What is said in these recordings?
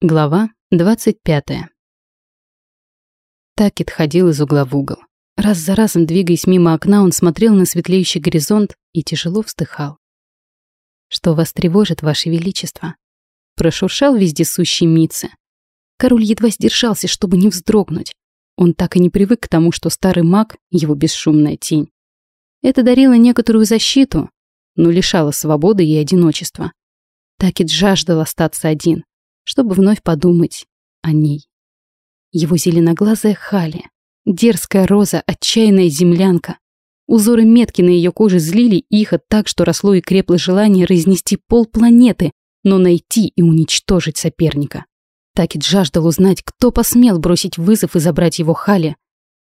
Глава 25. Такет ходил из угла в угол. Раз за разом, двигаясь мимо окна, он смотрел на светлеющий горизонт и тяжело вздыхал. «Что вас тревожит, ваше величество?» Прошуршал вездесущий Митце. Король едва сдержался, чтобы не вздрогнуть. Он так и не привык к тому, что старый маг — его бесшумная тень. Это дарило некоторую защиту, но лишало свободы и одиночества. Такет жаждал остаться один чтобы вновь подумать о ней. Его зеленоглазая Хали, дерзкая роза, отчаянная землянка. Узоры метки на ее коже злили Иха так, что росло и крепло желание разнести пол планеты, но найти и уничтожить соперника. Такит жаждал узнать, кто посмел бросить вызов и забрать его Хали,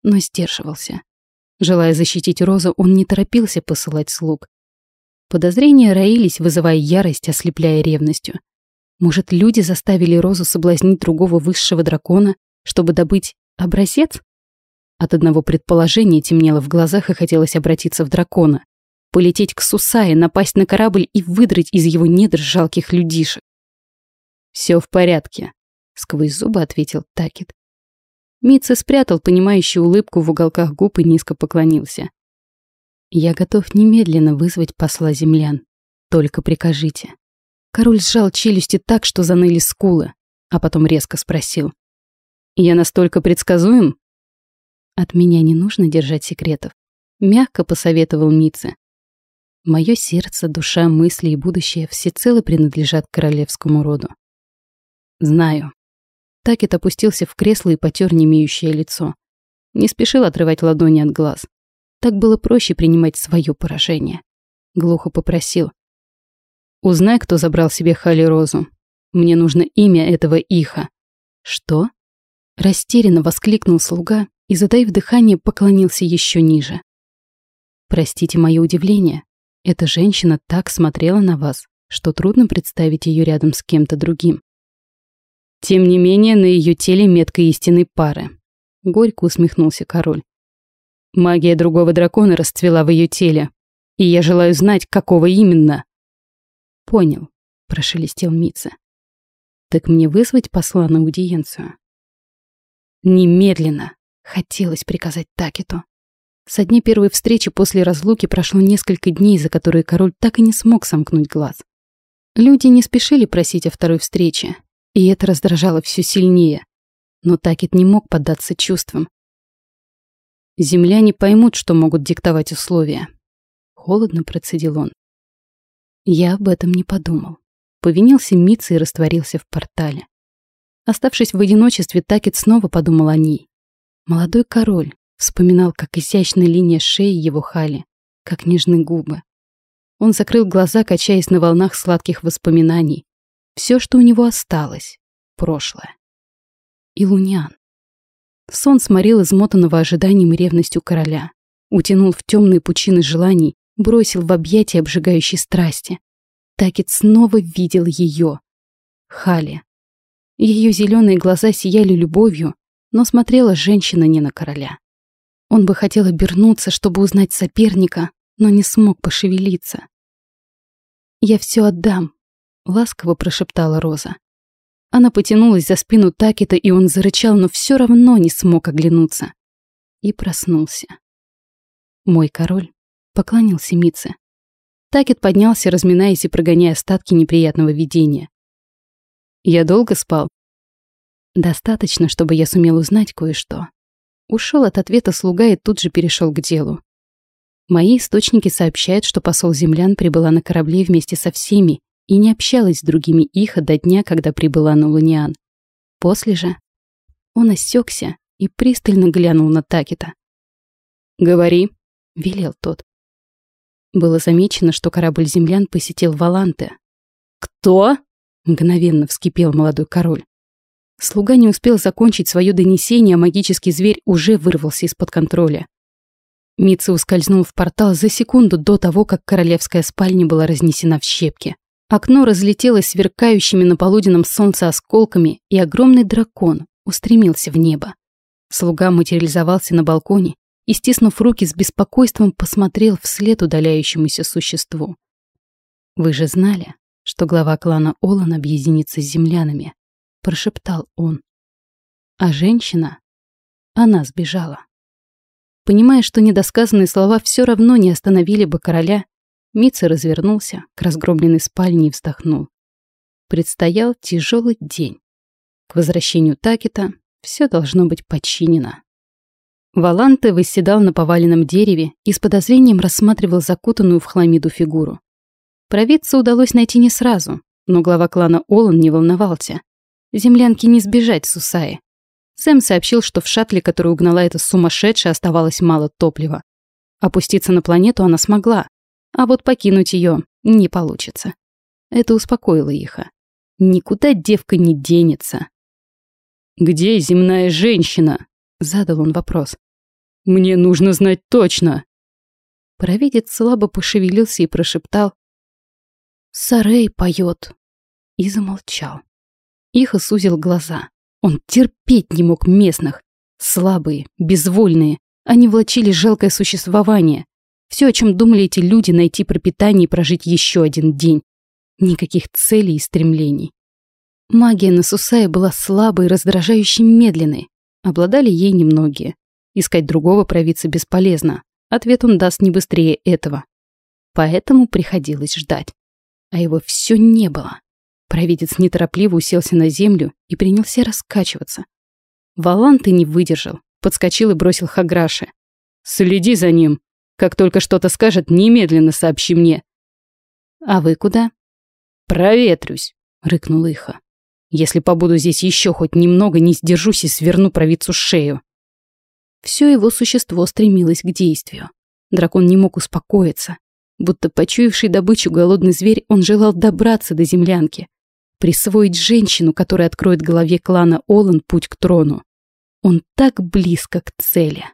но сдерживался. Желая защитить Розу, он не торопился посылать слуг. Подозрения роились, вызывая ярость, ослепляя ревностью. Может, люди заставили Розу соблазнить другого высшего дракона, чтобы добыть образец? От одного предположения темнело в глазах и хотелось обратиться в дракона. Полететь к Сусае, напасть на корабль и выдрать из его недр жалких людишек. «Все в порядке», — сквозь зубы ответил Такет. Митца спрятал понимающую улыбку в уголках губ и низко поклонился. «Я готов немедленно вызвать посла землян. Только прикажите». Король сжал челюсти так, что заныли скулы, а потом резко спросил. «Я настолько предсказуем?» «От меня не нужно держать секретов», — мягко посоветовал Митце. «Мое сердце, душа, мысли и будущее всецело принадлежат королевскому роду». «Знаю». Такет опустился в кресло и потер немеющее лицо. Не спешил отрывать ладони от глаз. Так было проще принимать свое поражение. Глухо попросил. Узнай, кто забрал себе Хали Розу. Мне нужно имя этого Иха. Что? Растерянно воскликнул слуга и, затаив дыхание, поклонился еще ниже. Простите мое удивление. Эта женщина так смотрела на вас, что трудно представить ее рядом с кем-то другим. Тем не менее, на ее теле метка истинной пары. Горько усмехнулся король. Магия другого дракона расцвела в ее теле, и я желаю знать, какого именно. «Понял», — прошелестел Митца. «Так мне вызвать посла на аудиенцию?» «Немедленно!» — хотелось приказать Такету. Со дня первой встречи после разлуки прошло несколько дней, за которые король так и не смог сомкнуть глаз. Люди не спешили просить о второй встрече, и это раздражало все сильнее. Но Такет не мог поддаться чувствам. Земляне поймут, что могут диктовать условия. Холодно процедил он. Я об этом не подумал. Повинился Митца и растворился в портале. Оставшись в одиночестве, Такет снова подумал о ней. Молодой король вспоминал, как изящная линия шеи его хали, как нежные губы. Он закрыл глаза, качаясь на волнах сладких воспоминаний. Все, что у него осталось — прошлое. И Лунян. Сон сморил измотанного ожиданием и ревностью короля, утянул в темные пучины желаний бросил в объятия обжигающей страсти. Такет снова видел ее. Хали. Ее зеленые глаза сияли любовью, но смотрела женщина не на короля. Он бы хотел обернуться, чтобы узнать соперника, но не смог пошевелиться. «Я все отдам», — ласково прошептала Роза. Она потянулась за спину Такета, и он зарычал, но все равно не смог оглянуться. И проснулся. Мой король поклонился Митце. Такет поднялся, разминаясь и прогоняя остатки неприятного видения. «Я долго спал?» «Достаточно, чтобы я сумел узнать кое-что». Ушел от ответа слуга и тут же перешел к делу. Мои источники сообщают, что посол землян прибыла на корабле вместе со всеми и не общалась с другими их до дня, когда прибыла на Луниан. После же он осекся и пристально глянул на Такета. «Говори», — велел тот. Было замечено, что корабль землян посетил Валанте. «Кто?» — мгновенно вскипел молодой король. Слуга не успел закончить свое донесение, а магический зверь уже вырвался из-под контроля. Митца ускользнул в портал за секунду до того, как королевская спальня была разнесена в щепки. Окно разлетелось сверкающими на полуденном солнце осколками, и огромный дракон устремился в небо. Слуга материализовался на балконе и, стиснув руки с беспокойством, посмотрел вслед удаляющемуся существу. «Вы же знали, что глава клана Олан объединится с землянами?» прошептал он. А женщина, она сбежала. Понимая, что недосказанные слова все равно не остановили бы короля, Митца развернулся к разгромленной спальне и вздохнул. Предстоял тяжелый день. К возвращению Такета все должно быть подчинено. Валанте восседал на поваленном дереве и с подозрением рассматривал закутанную в хламиду фигуру. Провидца удалось найти не сразу, но глава клана Олан не волновался. Землянке не сбежать с Усаи. Сэм сообщил, что в шаттле, который угнала эта сумасшедшая, оставалось мало топлива. Опуститься на планету она смогла, а вот покинуть ее не получится. Это успокоило Иха. Никуда девка не денется. «Где земная женщина?» — задал он вопрос. «Мне нужно знать точно». Провидец слабо пошевелился и прошептал. «Сарей поет». И замолчал. Иха сузил глаза. Он терпеть не мог местных. Слабые, безвольные. Они влачили жалкое существование. Все, о чем думали эти люди, найти пропитание и прожить еще один день. Никаких целей и стремлений. Магия на Сусае была слабой и раздражающе медленной. Обладали ей немногие. Искать другого провидца бесполезно. Ответ он даст не быстрее этого. Поэтому приходилось ждать. А его все не было. Провидец неторопливо уселся на землю и принялся раскачиваться. Валанты не выдержал, подскочил и бросил Хаграше. «Следи за ним. Как только что-то скажет, немедленно сообщи мне». «А вы куда?» «Проветрюсь», — рыкнул Иха. «Если побуду здесь еще хоть немного, не сдержусь и сверну провидцу шею». Все его существо стремилось к действию. Дракон не мог успокоиться. Будто почуявший добычу голодный зверь, он желал добраться до землянки, присвоить женщину, которая откроет голове клана Олан путь к трону. Он так близко к цели.